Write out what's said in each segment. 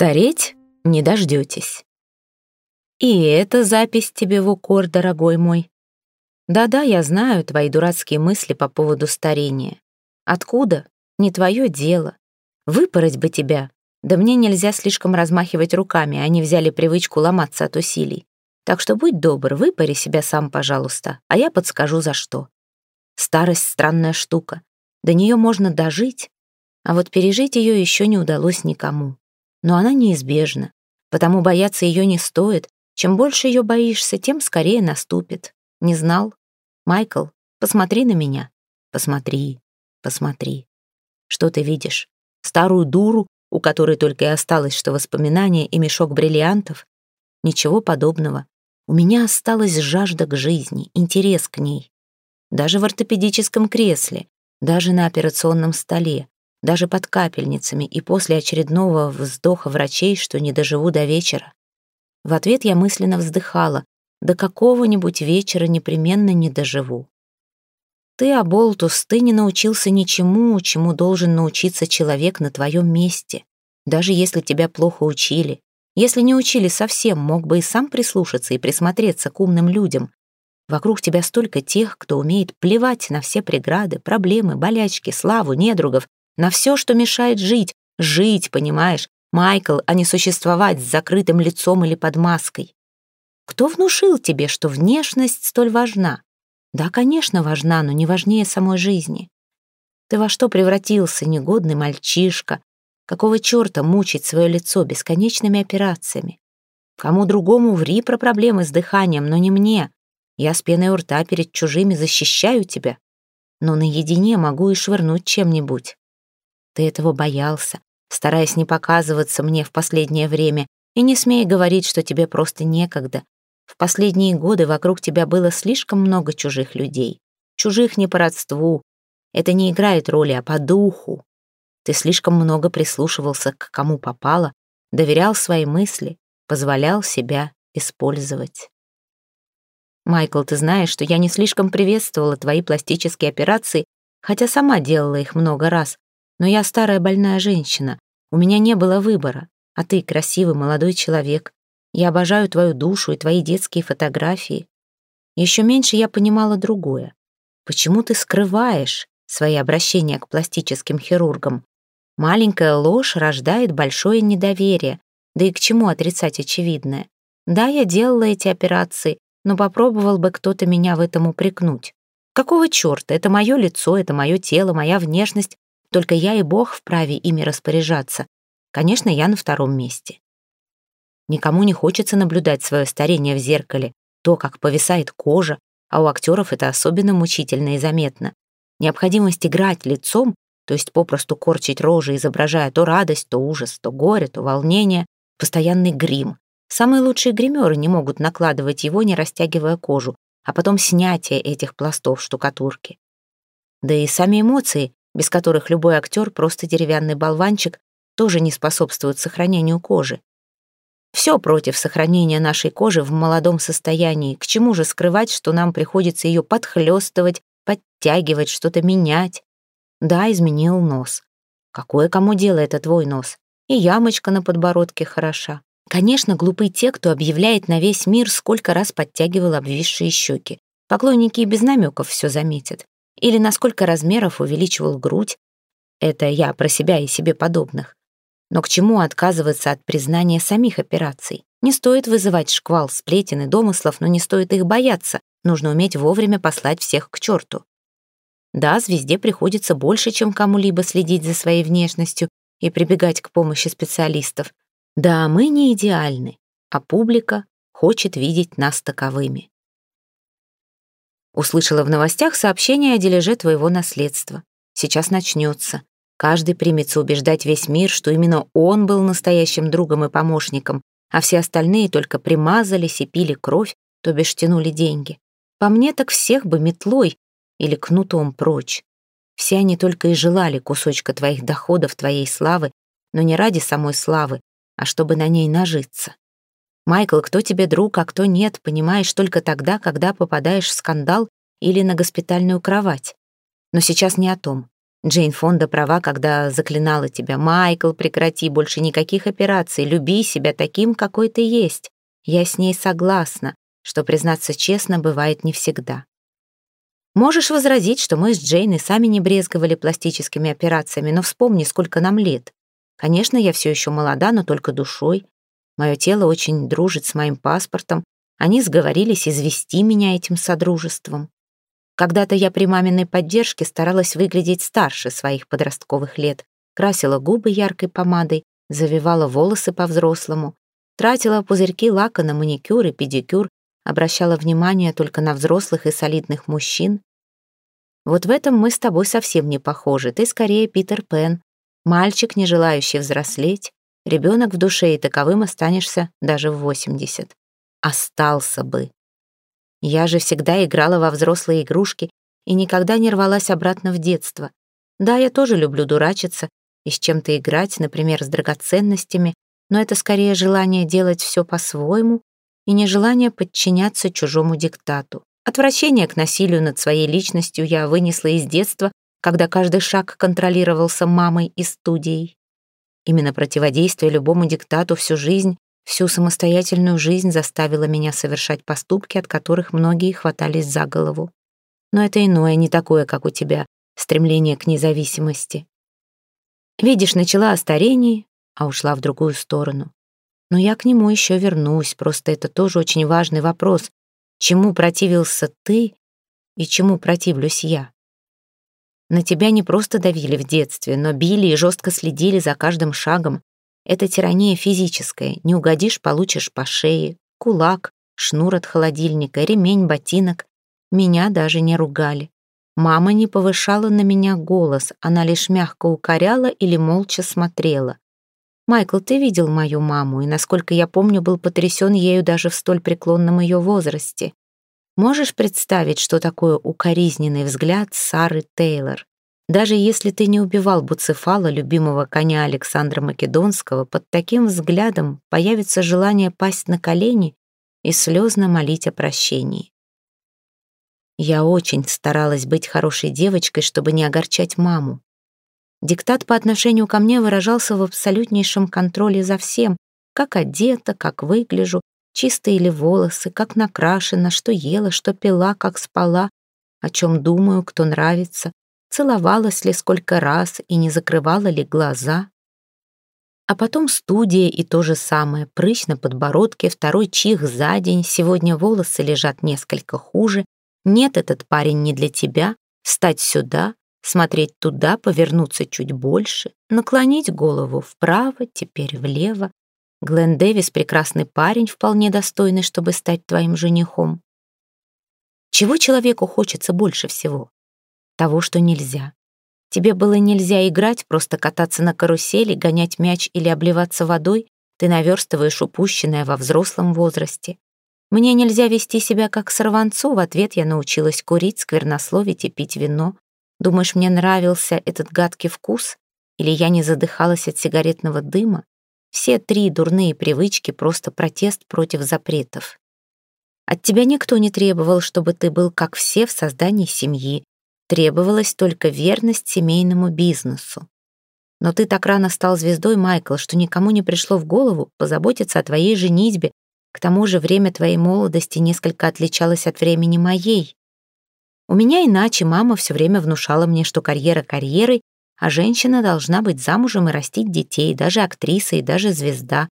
Стареть не дождетесь. И эта запись тебе в укор, дорогой мой. Да-да, я знаю твои дурацкие мысли по поводу старения. Откуда? Не твое дело. Выпороть бы тебя. Да мне нельзя слишком размахивать руками, они взяли привычку ломаться от усилий. Так что будь добр, выпари себя сам, пожалуйста, а я подскажу за что. Старость — странная штука. До нее можно дожить, а вот пережить ее еще не удалось никому. Но она неизбежна, потому бояться ее не стоит. Чем больше ее боишься, тем скорее наступит. Не знал? Майкл, посмотри на меня. Посмотри, посмотри. Что ты видишь? Старую дуру, у которой только и осталось что воспоминания и мешок бриллиантов? Ничего подобного. У меня осталась жажда к жизни, интерес к ней. Даже в ортопедическом кресле, даже на операционном столе, даже под капельницами и после очередного вздоха врачей, что не доживу до вечера. В ответ я мысленно вздыхала, до какого-нибудь вечера непременно не доживу. Ты, Аболтус, ты не научился ничему, чему должен научиться человек на твоем месте. Даже если тебя плохо учили. Если не учили совсем, мог бы и сам прислушаться и присмотреться к умным людям. Вокруг тебя столько тех, кто умеет плевать на все преграды, проблемы, болячки, славу, недругов, на все, что мешает жить. Жить, понимаешь, Майкл, а не существовать с закрытым лицом или под маской. Кто внушил тебе, что внешность столь важна? Да, конечно, важна, но не важнее самой жизни. Ты во что превратился, негодный мальчишка? Какого черта мучить свое лицо бесконечными операциями? Кому другому ври про проблемы с дыханием, но не мне. Я с пеной у рта перед чужими защищаю тебя. Но наедине могу и швырнуть чем-нибудь. Ты этого боялся, стараясь не показываться мне в последнее время, и не смей говорить, что тебе просто некогда. В последние годы вокруг тебя было слишком много чужих людей. Чужих не по родству. Это не играет роли, а по духу. Ты слишком много прислушивался к кому попало, доверял свои мысли, позволял себя использовать. Майкл, ты знаешь, что я не слишком приветствовала твои пластические операции, хотя сама делала их много раз, но я старая больная женщина. У меня не было выбора. А ты красивый молодой человек. Я обожаю твою душу и твои детские фотографии. Еще меньше я понимала другое. Почему ты скрываешь свои обращения к пластическим хирургам? Маленькая ложь рождает большое недоверие. Да и к чему отрицать очевидное? Да, я делала эти операции, но попробовал бы кто-то меня в этом упрекнуть. Какого черта? Это мое лицо, это мое тело, моя внешность. Только я и Бог вправе ими распоряжаться. Конечно, я на втором месте. Никому не хочется наблюдать свое старение в зеркале, то, как повисает кожа, а у актеров это особенно мучительно и заметно. Необходимость играть лицом, то есть попросту корчить рожи, изображая то радость, то ужас, то горе, то волнение, постоянный грим. Самые лучшие гримеры не могут накладывать его, не растягивая кожу, а потом снятие этих пластов штукатурки. Да и сами эмоции без которых любой актер, просто деревянный болванчик, тоже не способствует сохранению кожи. Все против сохранения нашей кожи в молодом состоянии. К чему же скрывать, что нам приходится ее подхлестывать, подтягивать, что-то менять? Да, изменил нос. Какое кому дело это твой нос? И ямочка на подбородке хороша. Конечно, глупы те, кто объявляет на весь мир, сколько раз подтягивал обвисшие щеки. Поклонники и без намеков все заметят или на сколько размеров увеличивал грудь. Это я про себя и себе подобных. Но к чему отказываться от признания самих операций? Не стоит вызывать шквал сплетен и домыслов, но не стоит их бояться. Нужно уметь вовремя послать всех к черту. Да, звезде приходится больше, чем кому-либо следить за своей внешностью и прибегать к помощи специалистов. Да, мы не идеальны, а публика хочет видеть нас таковыми. Услышала в новостях сообщение о дележе твоего наследства. Сейчас начнется. Каждый примется убеждать весь мир, что именно он был настоящим другом и помощником, а все остальные только примазались и пили кровь, то бишь тянули деньги. По мне так всех бы метлой или кнутом прочь. Все они только и желали кусочка твоих доходов, твоей славы, но не ради самой славы, а чтобы на ней нажиться. Майкл, кто тебе друг, а кто нет, понимаешь только тогда, когда попадаешь в скандал или на госпитальную кровать. Но сейчас не о том. Джейн Фонда права, когда заклинала тебя. «Майкл, прекрати, больше никаких операций, люби себя таким, какой ты есть». Я с ней согласна, что, признаться честно, бывает не всегда. Можешь возразить, что мы с Джейн и сами не брезговали пластическими операциями, но вспомни, сколько нам лет. Конечно, я все еще молода, но только душой. Мое тело очень дружит с моим паспортом. Они сговорились извести меня этим содружеством. Когда-то я при маминой поддержке старалась выглядеть старше своих подростковых лет, красила губы яркой помадой, завивала волосы по-взрослому, тратила пузырьки лака на маникюр и педикюр, обращала внимание только на взрослых и солидных мужчин. Вот в этом мы с тобой совсем не похожи. Ты скорее Питер Пен, мальчик, не желающий взрослеть, ребенок в душе, и таковым останешься даже в 80. Остался бы. Я же всегда играла во взрослые игрушки и никогда не рвалась обратно в детство. Да, я тоже люблю дурачиться и с чем-то играть, например, с драгоценностями, но это скорее желание делать все по-своему и нежелание подчиняться чужому диктату. Отвращение к насилию над своей личностью я вынесла из детства, когда каждый шаг контролировался мамой и студией. Именно противодействие любому диктату всю жизнь Всю самостоятельную жизнь заставила меня совершать поступки, от которых многие хватались за голову. Но это иное, не такое, как у тебя, стремление к независимости. Видишь, начала о старении, а ушла в другую сторону. Но я к нему еще вернусь, просто это тоже очень важный вопрос. Чему противился ты и чему противлюсь я? На тебя не просто давили в детстве, но били и жестко следили за каждым шагом, это тирания физическая. Не угодишь, получишь по шее. Кулак, шнур от холодильника, ремень, ботинок. Меня даже не ругали. Мама не повышала на меня голос, она лишь мягко укоряла или молча смотрела. «Майкл, ты видел мою маму, и, насколько я помню, был потрясен ею даже в столь преклонном ее возрасте. Можешь представить, что такое укоризненный взгляд Сары Тейлор? Даже если ты не убивал Буцефала, любимого коня Александра Македонского, под таким взглядом появится желание пасть на колени и слезно молить о прощении. Я очень старалась быть хорошей девочкой, чтобы не огорчать маму. Диктат по отношению ко мне выражался в абсолютнейшем контроле за всем, как одета, как выгляжу, чистые ли волосы, как накрашена, что ела, что пила, как спала, о чем думаю, кто нравится, целовалась ли сколько раз и не закрывала ли глаза. А потом студия и то же самое, прыщ на подбородке, второй чих за день, сегодня волосы лежат несколько хуже, нет, этот парень не для тебя, встать сюда, смотреть туда, повернуться чуть больше, наклонить голову вправо, теперь влево. Глен Дэвис — прекрасный парень, вполне достойный, чтобы стать твоим женихом. Чего человеку хочется больше всего? того, что нельзя. Тебе было нельзя играть, просто кататься на карусели, гонять мяч или обливаться водой, ты наверстываешь упущенное во взрослом возрасте. Мне нельзя вести себя как сорванцу, в ответ я научилась курить, сквернословить и пить вино. Думаешь, мне нравился этот гадкий вкус? Или я не задыхалась от сигаретного дыма? Все три дурные привычки — просто протест против запретов. От тебя никто не требовал, чтобы ты был как все в создании семьи, Требовалась только верность семейному бизнесу. Но ты так рано стал звездой, Майкл, что никому не пришло в голову позаботиться о твоей женитьбе. К тому же время твоей молодости несколько отличалось от времени моей. У меня иначе мама все время внушала мне, что карьера карьерой, а женщина должна быть замужем и растить детей, даже актриса и даже звезда.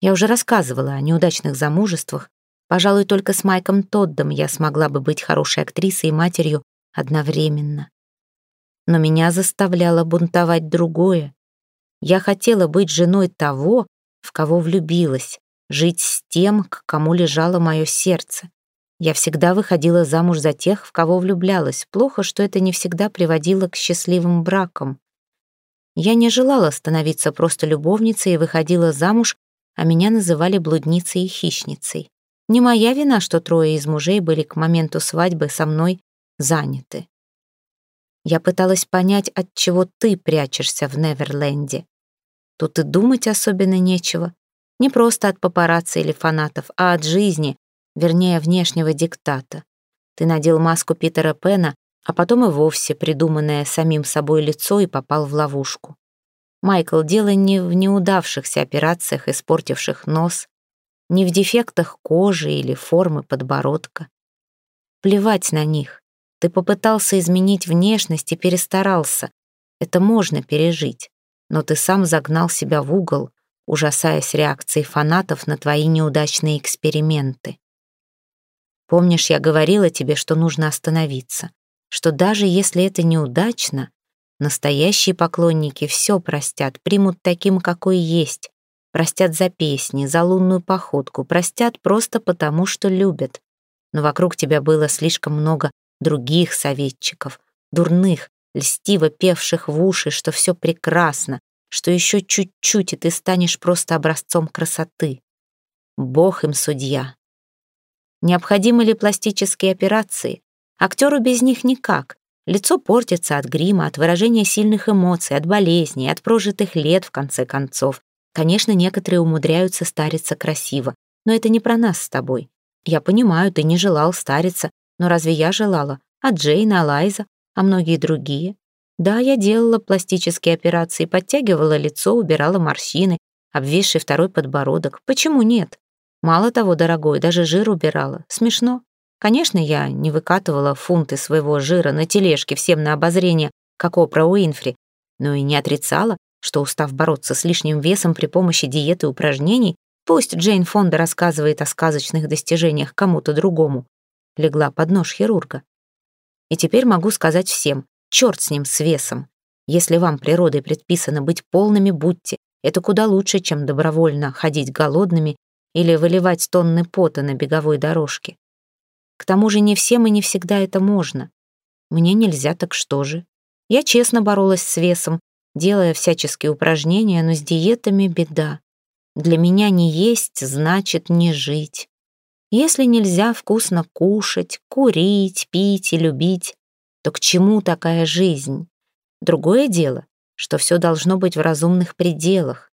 Я уже рассказывала о неудачных замужествах. Пожалуй, только с Майком Тоддом я смогла бы быть хорошей актрисой и матерью, одновременно. Но меня заставляло бунтовать другое. Я хотела быть женой того, в кого влюбилась, жить с тем, к кому лежало мое сердце. Я всегда выходила замуж за тех, в кого влюблялась. Плохо, что это не всегда приводило к счастливым бракам. Я не желала становиться просто любовницей и выходила замуж, а меня называли блудницей и хищницей. Не моя вина, что трое из мужей были к моменту свадьбы со мной заняты. Я пыталась понять, от чего ты прячешься в Неверленде. Тут и думать особенно нечего. Не просто от папарацци или фанатов, а от жизни, вернее, внешнего диктата. Ты надел маску Питера Пена, а потом и вовсе придуманное самим собой лицо и попал в ловушку. Майкл, дело не в неудавшихся операциях, испортивших нос, не в дефектах кожи или формы подбородка. Плевать на них. Ты попытался изменить внешность и перестарался. Это можно пережить. Но ты сам загнал себя в угол, ужасаясь реакцией фанатов на твои неудачные эксперименты. Помнишь, я говорила тебе, что нужно остановиться, что даже если это неудачно, настоящие поклонники все простят, примут таким, какой есть, простят за песни, за лунную походку, простят просто потому, что любят. Но вокруг тебя было слишком много других советчиков, дурных, льстиво певших в уши, что все прекрасно, что еще чуть-чуть, и ты станешь просто образцом красоты. Бог им судья. Необходимы ли пластические операции? Актеру без них никак. Лицо портится от грима, от выражения сильных эмоций, от болезней, от прожитых лет, в конце концов. Конечно, некоторые умудряются стариться красиво, но это не про нас с тобой. Я понимаю, ты не желал стариться, но разве я желала? А Джейн, а Лайза, а многие другие? Да, я делала пластические операции, подтягивала лицо, убирала морщины, обвисший второй подбородок. Почему нет? Мало того, дорогой, даже жир убирала. Смешно. Конечно, я не выкатывала фунты своего жира на тележке всем на обозрение, как Опра Уинфри, но и не отрицала, что, устав бороться с лишним весом при помощи диеты и упражнений, пусть Джейн Фонда рассказывает о сказочных достижениях кому-то другому, легла под нож хирурга. И теперь могу сказать всем, черт с ним, с весом. Если вам природой предписано быть полными, будьте. Это куда лучше, чем добровольно ходить голодными или выливать тонны пота на беговой дорожке. К тому же не всем и не всегда это можно. Мне нельзя, так что же? Я честно боролась с весом, делая всяческие упражнения, но с диетами беда. Для меня не есть, значит не жить. Если нельзя вкусно кушать, курить, пить и любить, то к чему такая жизнь? Другое дело, что все должно быть в разумных пределах.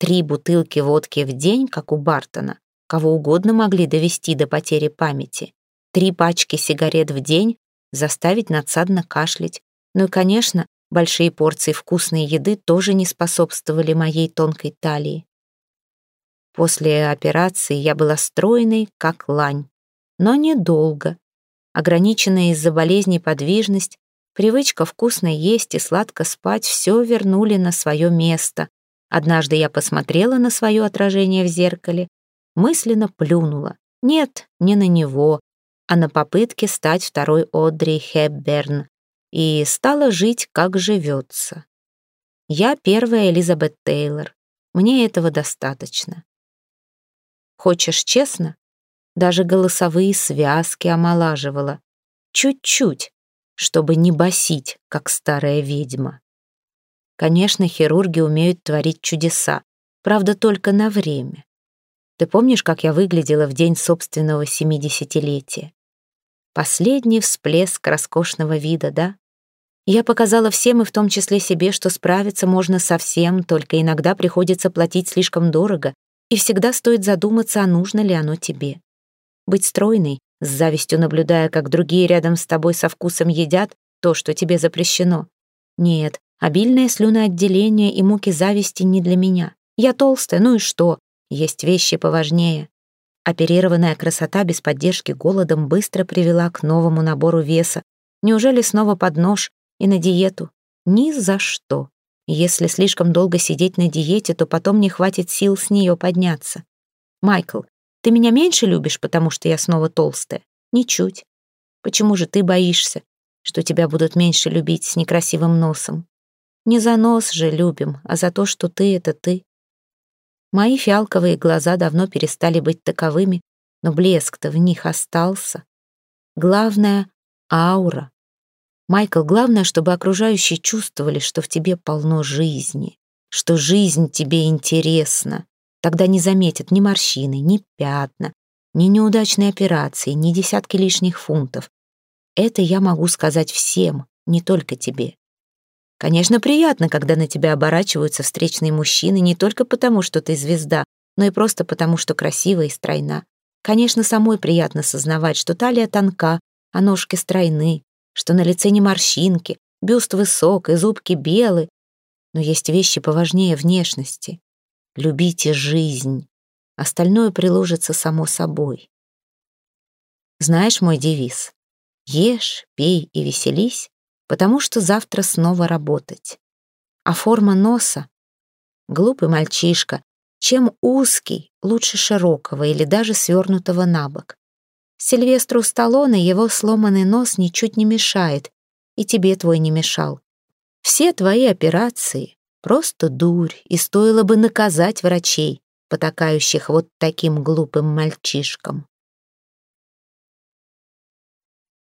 Три бутылки водки в день, как у Бартона, кого угодно могли довести до потери памяти. Три пачки сигарет в день заставить надсадно кашлять. Ну и, конечно, большие порции вкусной еды тоже не способствовали моей тонкой талии. После операции я была стройной, как лань. Но недолго. Ограниченная из-за болезни подвижность, привычка вкусно есть и сладко спать все вернули на свое место. Однажды я посмотрела на свое отражение в зеркале, мысленно плюнула. Нет, не на него, а на попытке стать второй Одри Хепберн. И стала жить, как живется. Я первая Элизабет Тейлор. Мне этого достаточно. Хочешь честно? Даже голосовые связки омолаживала. Чуть-чуть, чтобы не басить, как старая ведьма. Конечно, хирурги умеют творить чудеса, правда, только на время. Ты помнишь, как я выглядела в день собственного семидесятилетия? Последний всплеск роскошного вида, да? Я показала всем, и в том числе себе, что справиться можно со всем, только иногда приходится платить слишком дорого, и всегда стоит задуматься, а нужно ли оно тебе. Быть стройной, с завистью наблюдая, как другие рядом с тобой со вкусом едят то, что тебе запрещено. Нет, обильное слюноотделение и муки зависти не для меня. Я толстая, ну и что? Есть вещи поважнее. Оперированная красота без поддержки голодом быстро привела к новому набору веса. Неужели снова под нож и на диету? Ни за что. Если слишком долго сидеть на диете, то потом не хватит сил с нее подняться. Майкл, ты меня меньше любишь, потому что я снова толстая? Ничуть. Почему же ты боишься, что тебя будут меньше любить с некрасивым носом? Не за нос же любим, а за то, что ты — это ты. Мои фиалковые глаза давно перестали быть таковыми, но блеск-то в них остался. Главное — аура. Майкл, главное, чтобы окружающие чувствовали, что в тебе полно жизни, что жизнь тебе интересна. Тогда не заметят ни морщины, ни пятна, ни неудачные операции, ни десятки лишних фунтов. Это я могу сказать всем, не только тебе. Конечно, приятно, когда на тебя оборачиваются встречные мужчины не только потому, что ты звезда, но и просто потому, что красива и стройна. Конечно, самой приятно сознавать, что талия тонка, а ножки стройны, что на лице не морщинки, бюст высок и зубки белы, но есть вещи поважнее внешности. Любите жизнь, остальное приложится само собой. Знаешь мой девиз? Ешь, пей и веселись, потому что завтра снова работать. А форма носа? Глупый мальчишка, чем узкий, лучше широкого или даже свернутого на бок. Сильвестру Сталлоне его сломанный нос ничуть не мешает, и тебе твой не мешал. Все твои операции — просто дурь, и стоило бы наказать врачей, потакающих вот таким глупым мальчишкам.